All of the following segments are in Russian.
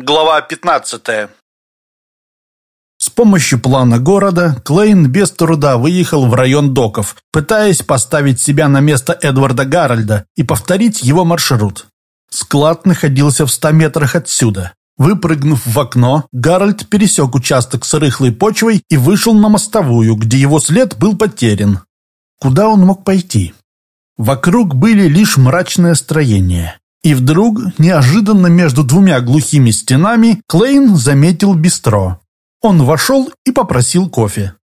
Глава 15 С помощью плана города Клейн без труда выехал в район доков, пытаясь поставить себя на место Эдварда Гарольда и повторить его маршрут. Склад находился в ста метрах отсюда. Выпрыгнув в окно, Гарольд пересек участок с рыхлой почвой и вышел на мостовую, где его след был потерян. Куда он мог пойти? Вокруг были лишь мрачное строение. И вдруг, неожиданно между двумя глухими стенами, Клейн заметил бистро. Он вошел и попросил кофе.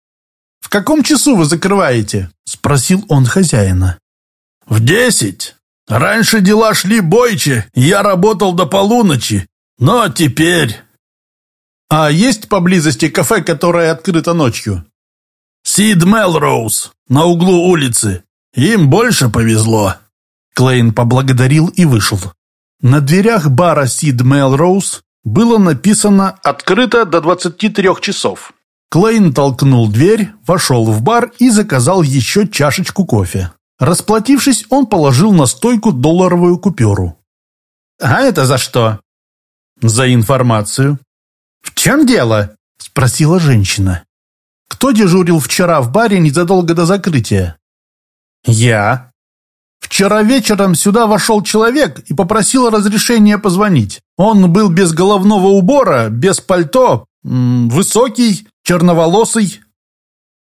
«В каком часу вы закрываете?» – спросил он хозяина. «В десять. Раньше дела шли бойче, я работал до полуночи. Но теперь...» «А есть поблизости кафе, которое открыто ночью?» «Сид Мелроуз, на углу улицы. Им больше повезло». Клейн поблагодарил и вышел. На дверях бара Сид Мелроуз было написано «Открыто до 23 часов». Клейн толкнул дверь, вошел в бар и заказал еще чашечку кофе. Расплатившись, он положил на стойку долларовую купюру. «А это за что?» «За информацию». «В чем дело?» – спросила женщина. «Кто дежурил вчера в баре незадолго до закрытия?» «Я», Вчера вечером сюда вошел человек и попросил разрешения позвонить. Он был без головного убора, без пальто, высокий, черноволосый.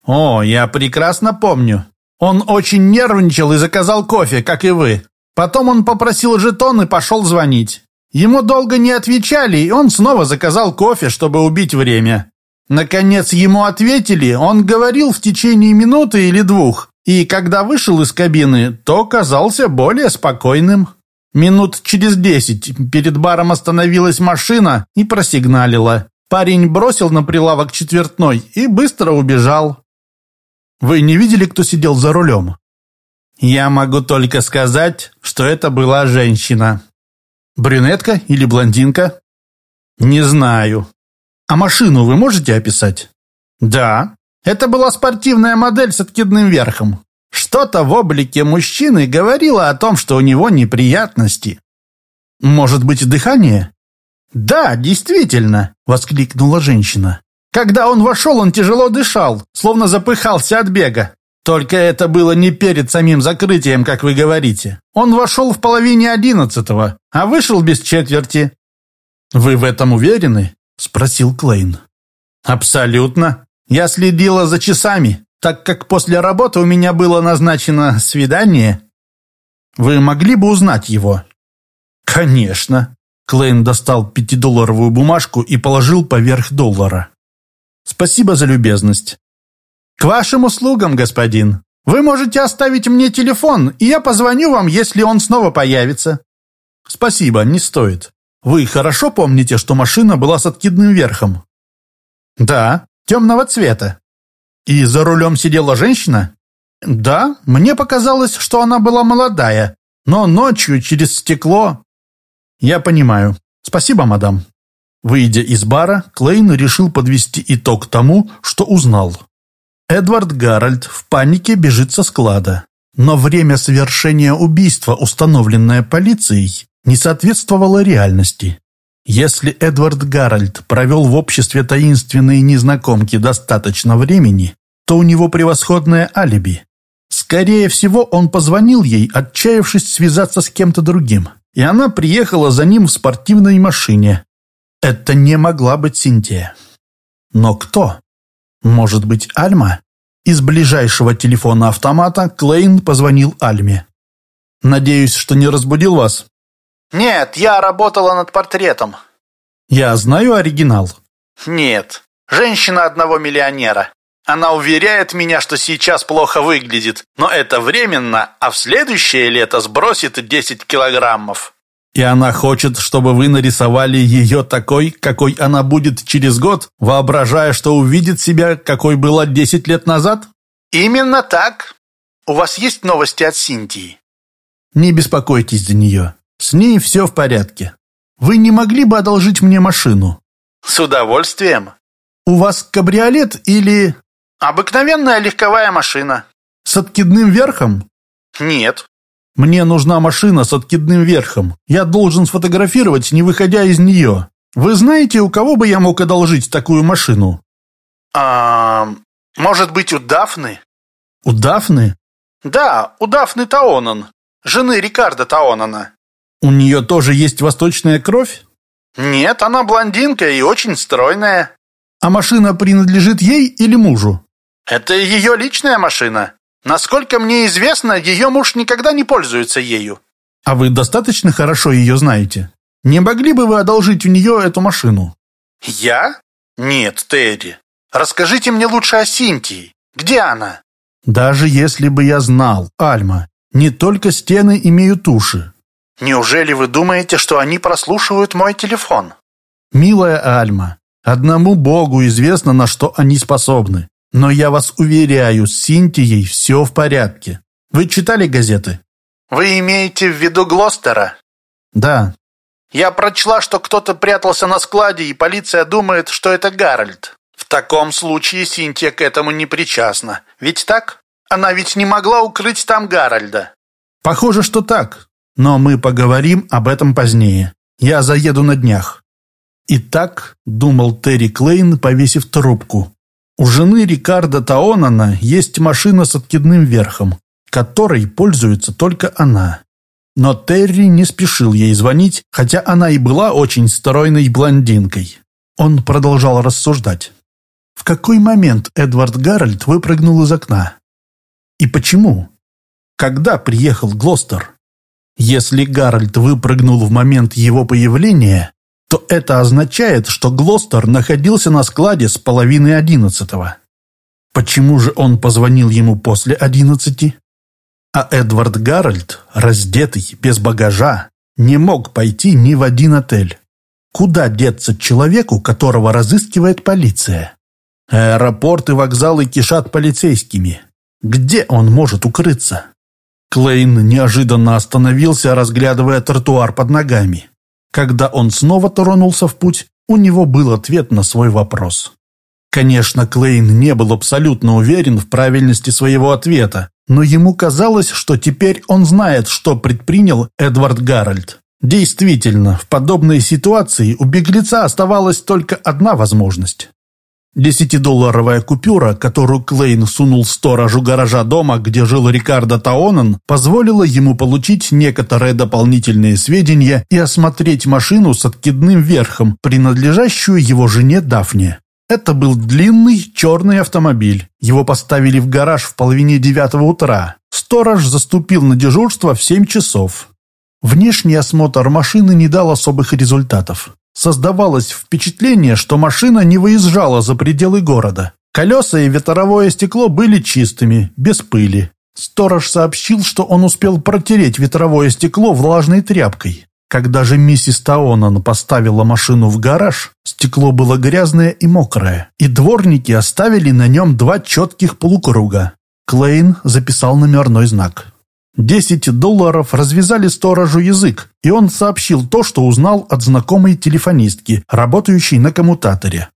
О, я прекрасно помню. Он очень нервничал и заказал кофе, как и вы. Потом он попросил жетон и пошел звонить. Ему долго не отвечали, и он снова заказал кофе, чтобы убить время. Наконец ему ответили, он говорил в течение минуты или двух, и когда вышел из кабины, то казался более спокойным. Минут через десять перед баром остановилась машина и просигналила. Парень бросил на прилавок четвертной и быстро убежал. Вы не видели, кто сидел за рулем? Я могу только сказать, что это была женщина. Брюнетка или блондинка? Не знаю. А машину вы можете описать? Да, это была спортивная модель с откидным верхом. Что-то в облике мужчины говорило о том, что у него неприятности. Может быть, дыхание? Да, действительно, воскликнула женщина. Когда он вошел, он тяжело дышал, словно запыхался от бега. Только это было не перед самим закрытием, как вы говорите. Он вошел в половине одиннадцатого, а вышел без четверти. Вы в этом уверены? спросил Клейн. Абсолютно. Я следила за часами, так как после работы у меня было назначено свидание. Вы могли бы узнать его? Конечно. Клейн достал пятидолларовую бумажку и положил поверх доллара. Спасибо за любезность. К вашим услугам, господин. Вы можете оставить мне телефон, и я позвоню вам, если он снова появится. Спасибо, не стоит. Вы хорошо помните, что машина была с откидным верхом? Да темного цвета. И за рулем сидела женщина? Да, мне показалось, что она была молодая, но ночью через стекло... Я понимаю. Спасибо, мадам. Выйдя из бара, Клейн решил подвести итог тому, что узнал. Эдвард Гарольд в панике бежит со склада. Но время совершения убийства, установленное полицией, не соответствовало реальности. Если Эдвард Гарольд провел в обществе таинственной незнакомки достаточно времени, то у него превосходное алиби. Скорее всего, он позвонил ей, отчаявшись связаться с кем-то другим, и она приехала за ним в спортивной машине. Это не могла быть Синтия. Но кто? Может быть, Альма? Из ближайшего телефона автомата Клейн позвонил Альме. «Надеюсь, что не разбудил вас?» «Нет, я работала над портретом». «Я знаю оригинал». «Нет. Женщина одного миллионера. Она уверяет меня, что сейчас плохо выглядит, но это временно, а в следующее лето сбросит 10 килограммов». «И она хочет, чтобы вы нарисовали ее такой, какой она будет через год, воображая, что увидит себя, какой была 10 лет назад?» «Именно так. У вас есть новости от Синтии?» «Не беспокойтесь за нее. С ней все в порядке. Вы не могли бы одолжить мне машину? С удовольствием. У вас кабриолет или... Обыкновенная легковая машина. С откидным верхом? Нет. Мне нужна машина с откидным верхом. Я должен сфотографировать, не выходя из нее. Вы знаете, у кого бы я мог одолжить такую машину? А, может быть, у Дафны? У Дафны? Да, у Дафны Таонан, жены Рикардо Таонана. У нее тоже есть восточная кровь? Нет, она блондинка и очень стройная. А машина принадлежит ей или мужу? Это ее личная машина. Насколько мне известно, ее муж никогда не пользуется ею. А вы достаточно хорошо ее знаете? Не могли бы вы одолжить у нее эту машину? Я? Нет, Терри. Расскажите мне лучше о Синтии. Где она? Даже если бы я знал, Альма, не только стены имеют уши. Неужели вы думаете, что они прослушивают мой телефон? Милая Альма, одному Богу известно, на что они способны. Но я вас уверяю, с Синтией все в порядке. Вы читали газеты? Вы имеете в виду Глостера? Да. Я прочла, что кто-то прятался на складе, и полиция думает, что это Гарольд. В таком случае Синтия к этому не причастна. Ведь так? Она ведь не могла укрыть там Гарольда. Похоже, что так. Но мы поговорим об этом позднее. Я заеду на днях. Итак, думал Терри Клейн, повесив трубку. У жены Рикардо Таонана есть машина с откидным верхом, которой пользуется только она. Но Терри не спешил ей звонить, хотя она и была очень стройной блондинкой. Он продолжал рассуждать. В какой момент Эдвард Гарольд выпрыгнул из окна? И почему? Когда приехал Глостер? Если Гарольд выпрыгнул в момент его появления, то это означает, что Глостер находился на складе с половины одиннадцатого. Почему же он позвонил ему после одиннадцати? А Эдвард Гарольд, раздетый, без багажа, не мог пойти ни в один отель. Куда деться человеку, которого разыскивает полиция? Аэропорты вокзалы кишат полицейскими. Где он может укрыться? Клейн неожиданно остановился, разглядывая тротуар под ногами. Когда он снова тронулся в путь, у него был ответ на свой вопрос. Конечно, Клейн не был абсолютно уверен в правильности своего ответа, но ему казалось, что теперь он знает, что предпринял Эдвард Гарольд. Действительно, в подобной ситуации у беглеца оставалась только одна возможность Десятидолларовая купюра, которую Клейн сунул сторожу гаража дома, где жил Рикардо Таонан, позволила ему получить некоторые дополнительные сведения и осмотреть машину с откидным верхом, принадлежащую его жене Дафне. Это был длинный черный автомобиль. Его поставили в гараж в половине девятого утра. Сторож заступил на дежурство в семь часов. Внешний осмотр машины не дал особых результатов. Создавалось впечатление, что машина не выезжала за пределы города. Колеса и ветровое стекло были чистыми, без пыли. Сторож сообщил, что он успел протереть ветровое стекло влажной тряпкой. Когда же миссис Таонан поставила машину в гараж, стекло было грязное и мокрое, и дворники оставили на нем два четких полукруга. Клейн записал номерной знак. Десять долларов развязали сторожу язык, и он сообщил то, что узнал от знакомой телефонистки, работающей на коммутаторе.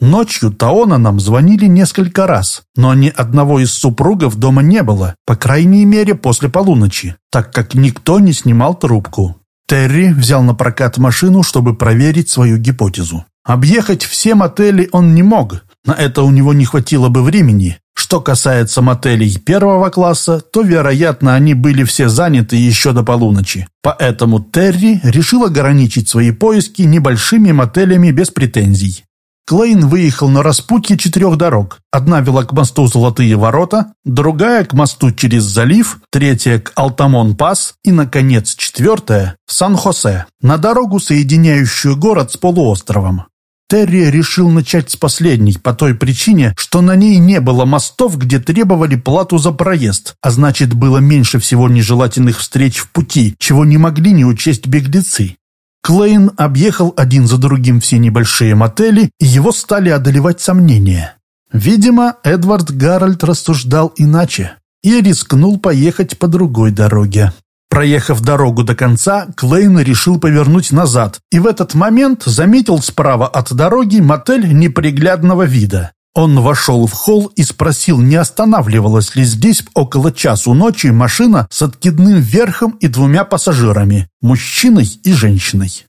Ночью Таона нам звонили несколько раз, но ни одного из супругов дома не было, по крайней мере после полуночи, так как никто не снимал трубку. Терри взял на прокат машину, чтобы проверить свою гипотезу. Объехать все мотели он не мог, на это у него не хватило бы времени, что касается мотелей первого класса, то, вероятно, они были все заняты еще до полуночи. Поэтому Терри решил ограничить свои поиски небольшими мотелями без претензий. Клейн выехал на распутье четырех дорог. Одна вела к мосту Золотые ворота, другая к мосту через залив, третья к Алтамон-Пас и, наконец, четвертая – Сан-Хосе, на дорогу, соединяющую город с полуостровом. Терри решил начать с последней по той причине, что на ней не было мостов, где требовали плату за проезд, а значит было меньше всего нежелательных встреч в пути, чего не могли не учесть беглецы. Клейн объехал один за другим все небольшие мотели, и его стали одолевать сомнения. Видимо, Эдвард Гарольд рассуждал иначе и рискнул поехать по другой дороге. Проехав дорогу до конца, Клейн решил повернуть назад, и в этот момент заметил справа от дороги мотель неприглядного вида. Он вошел в холл и спросил, не останавливалась ли здесь около часу ночи машина с откидным верхом и двумя пассажирами, мужчиной и женщиной.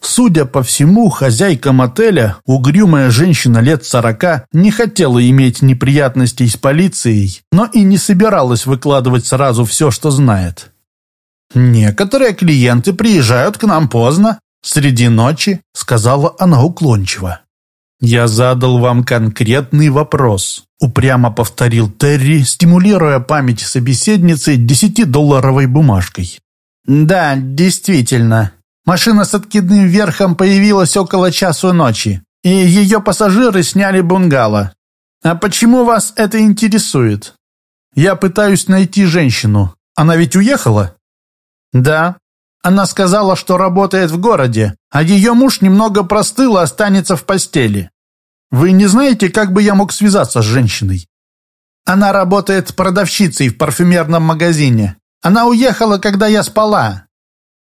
Судя по всему, хозяйка мотеля, угрюмая женщина лет сорока, не хотела иметь неприятностей с полицией, но и не собиралась выкладывать сразу все, что знает. «Некоторые клиенты приезжают к нам поздно, среди ночи», — сказала она уклончиво. «Я задал вам конкретный вопрос», — упрямо повторил Терри, стимулируя память собеседницы десятидолларовой бумажкой. «Да, действительно. Машина с откидным верхом появилась около часу ночи, и ее пассажиры сняли бунгало. А почему вас это интересует?» «Я пытаюсь найти женщину. Она ведь уехала?» «Да. Она сказала, что работает в городе, а ее муж немного простыл и останется в постели. Вы не знаете, как бы я мог связаться с женщиной?» «Она работает продавщицей в парфюмерном магазине. Она уехала, когда я спала».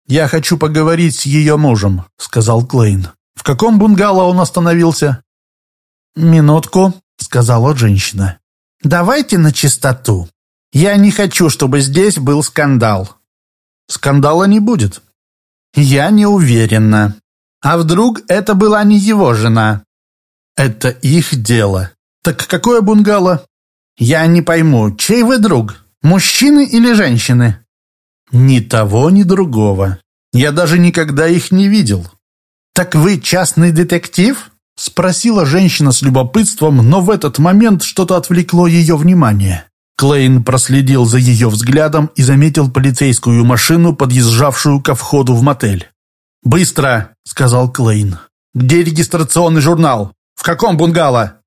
«Я хочу поговорить с ее мужем», — сказал Клейн. «В каком бунгало он остановился?» «Минутку», — сказала женщина. «Давайте на чистоту. Я не хочу, чтобы здесь был скандал. Скандала не будет. Я не уверена. А вдруг это была не его жена? Это их дело. Так какое бунгало? Я не пойму, чей вы друг? Мужчины или женщины? Ни того, ни другого. Я даже никогда их не видел. Так вы частный детектив? Спросила женщина с любопытством, но в этот момент что-то отвлекло ее внимание. Клейн проследил за ее взглядом и заметил полицейскую машину, подъезжавшую ко входу в мотель. «Быстро!» — сказал Клейн. «Где регистрационный журнал? В каком бунгало?»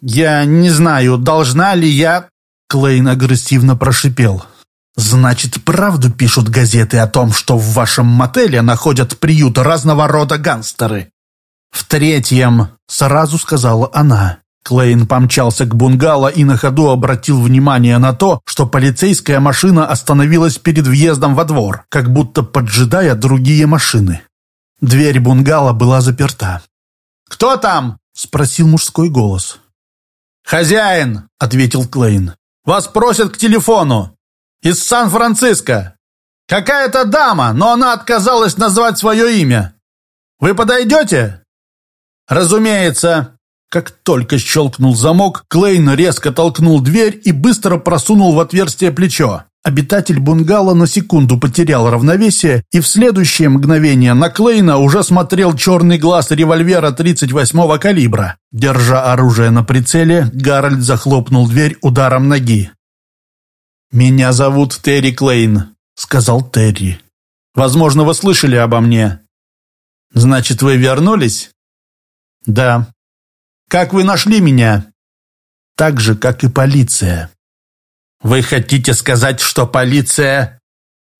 «Я не знаю, должна ли я...» Клейн агрессивно прошипел. «Значит, правду пишут газеты о том, что в вашем мотеле находят приют разного рода гангстеры?» «В третьем», — сразу сказала она. Клейн помчался к бунгало и на ходу обратил внимание на то, что полицейская машина остановилась перед въездом во двор, как будто поджидая другие машины. Дверь бунгало была заперта. «Кто там?» – спросил мужской голос. «Хозяин!» – ответил Клейн. «Вас просят к телефону. Из Сан-Франциско. Какая-то дама, но она отказалась назвать свое имя. Вы подойдете?» «Разумеется», как только щелкнул замок, Клейн резко толкнул дверь и быстро просунул в отверстие плечо. Обитатель бунгало на секунду потерял равновесие, и в следующее мгновение на Клейна уже смотрел черный глаз револьвера 38-го калибра. Держа оружие на прицеле, Гарольд захлопнул дверь ударом ноги. «Меня зовут Терри Клейн», — сказал Терри. «Возможно, вы слышали обо мне». «Значит, вы вернулись?» «Да», как вы нашли меня?» «Так же, как и полиция». «Вы хотите сказать, что полиция...»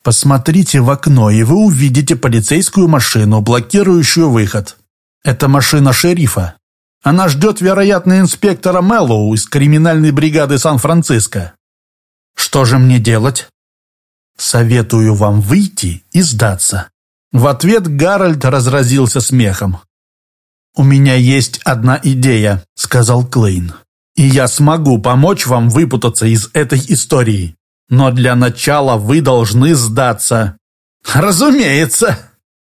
«Посмотрите в окно, и вы увидите полицейскую машину, блокирующую выход. Это машина шерифа. Она ждет, вероятно, инспектора Мэллоу из криминальной бригады Сан-Франциско. Что же мне делать?» «Советую вам выйти и сдаться». В ответ Гарольд разразился смехом. «У меня есть одна идея», — сказал Клейн. «И я смогу помочь вам выпутаться из этой истории. Но для начала вы должны сдаться». «Разумеется!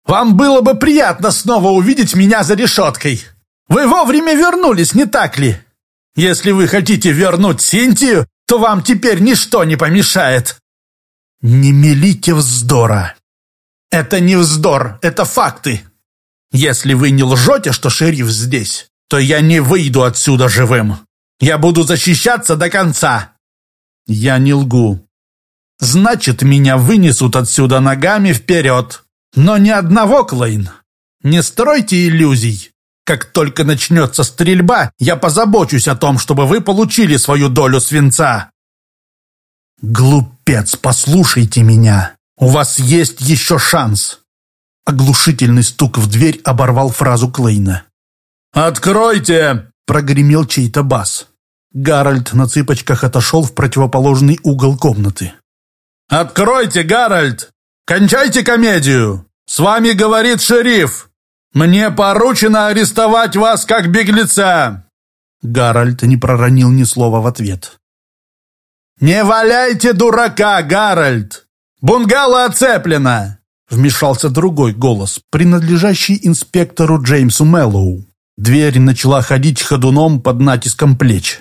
Вам было бы приятно снова увидеть меня за решеткой. Вы вовремя вернулись, не так ли? Если вы хотите вернуть Синтию, то вам теперь ничто не помешает». «Не мелите вздора». «Это не вздор, это факты. Если вы не лжете, что шериф здесь, то я не выйду отсюда живым. Я буду защищаться до конца. Я не лгу. Значит, меня вынесут отсюда ногами вперед. Но ни одного, Клейн. Не стройте иллюзий. Как только начнется стрельба, я позабочусь о том, чтобы вы получили свою долю свинца. Глупец, послушайте меня. У вас есть еще шанс. Оглушительный стук в дверь оборвал фразу Клейна. «Откройте!» – прогремел чей-то бас. Гарольд на цыпочках отошел в противоположный угол комнаты. «Откройте, Гарольд! Кончайте комедию! С вами говорит шериф! Мне поручено арестовать вас как беглеца!» Гарольд не проронил ни слова в ответ. «Не валяйте дурака, Гарольд! Бунгало оцеплено! Вмешался другой голос, принадлежащий инспектору Джеймсу Мэллоу. Дверь начала ходить ходуном под натиском плеч.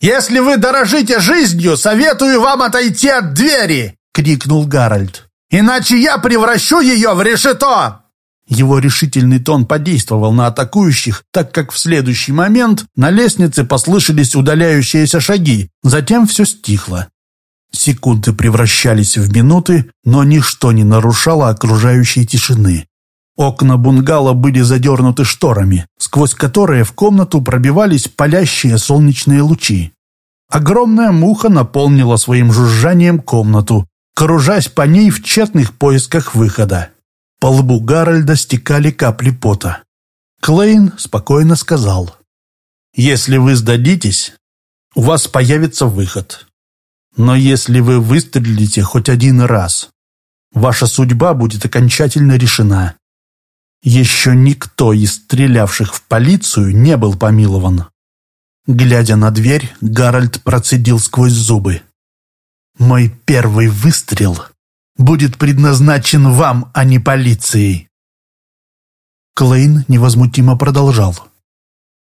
«Если вы дорожите жизнью, советую вам отойти от двери!» — крикнул Гарольд. «Иначе я превращу ее в решето!» Его решительный тон подействовал на атакующих, так как в следующий момент на лестнице послышались удаляющиеся шаги, затем все стихло. Секунды превращались в минуты, но ничто не нарушало окружающей тишины. Окна бунгало были задернуты шторами, сквозь которые в комнату пробивались палящие солнечные лучи. Огромная муха наполнила своим жужжанием комнату, кружась по ней в тщетных поисках выхода. По лбу Гарольда стекали капли пота. Клейн спокойно сказал, «Если вы сдадитесь, у вас появится выход. Но если вы выстрелите хоть один раз, ваша судьба будет окончательно решена. Еще никто из стрелявших в полицию не был помилован». Глядя на дверь, Гарольд процедил сквозь зубы. «Мой первый выстрел будет предназначен вам, а не полиции». Клейн невозмутимо продолжал.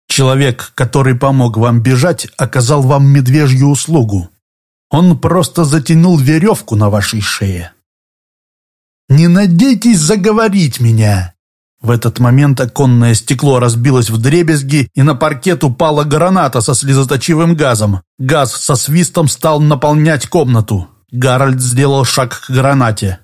«Человек, который помог вам бежать, оказал вам медвежью услугу. Он просто затянул веревку на вашей шее. Не надейтесь заговорить меня!» В этот момент оконное стекло разбилось в дребезги, и на паркет упала граната со слезоточивым газом. Газ со свистом стал наполнять комнату. Гарольд сделал шаг к гранате.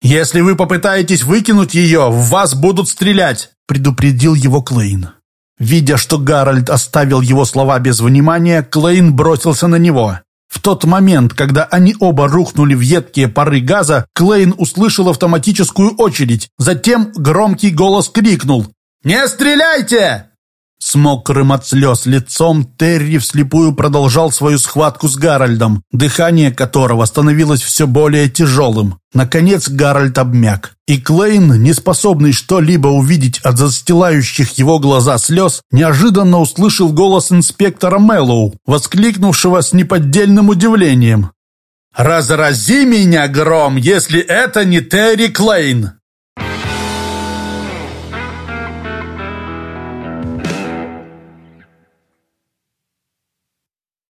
«Если вы попытаетесь выкинуть ее, в вас будут стрелять!» предупредил его Клейн. Видя, что Гарольд оставил его слова без внимания, Клейн бросился на него. В тот момент, когда они оба рухнули в едкие пары газа, Клейн услышал автоматическую очередь. Затем громкий голос крикнул «Не стреляйте!» С мокрым от слез лицом Терри вслепую продолжал свою схватку с Гарольдом, дыхание которого становилось все более тяжелым. Наконец Гарольд обмяк, и Клейн, не способный что-либо увидеть от застилающих его глаза слез, неожиданно услышал голос инспектора Мэллоу, воскликнувшего с неподдельным удивлением. «Разрази меня, гром, если это не Терри Клейн!»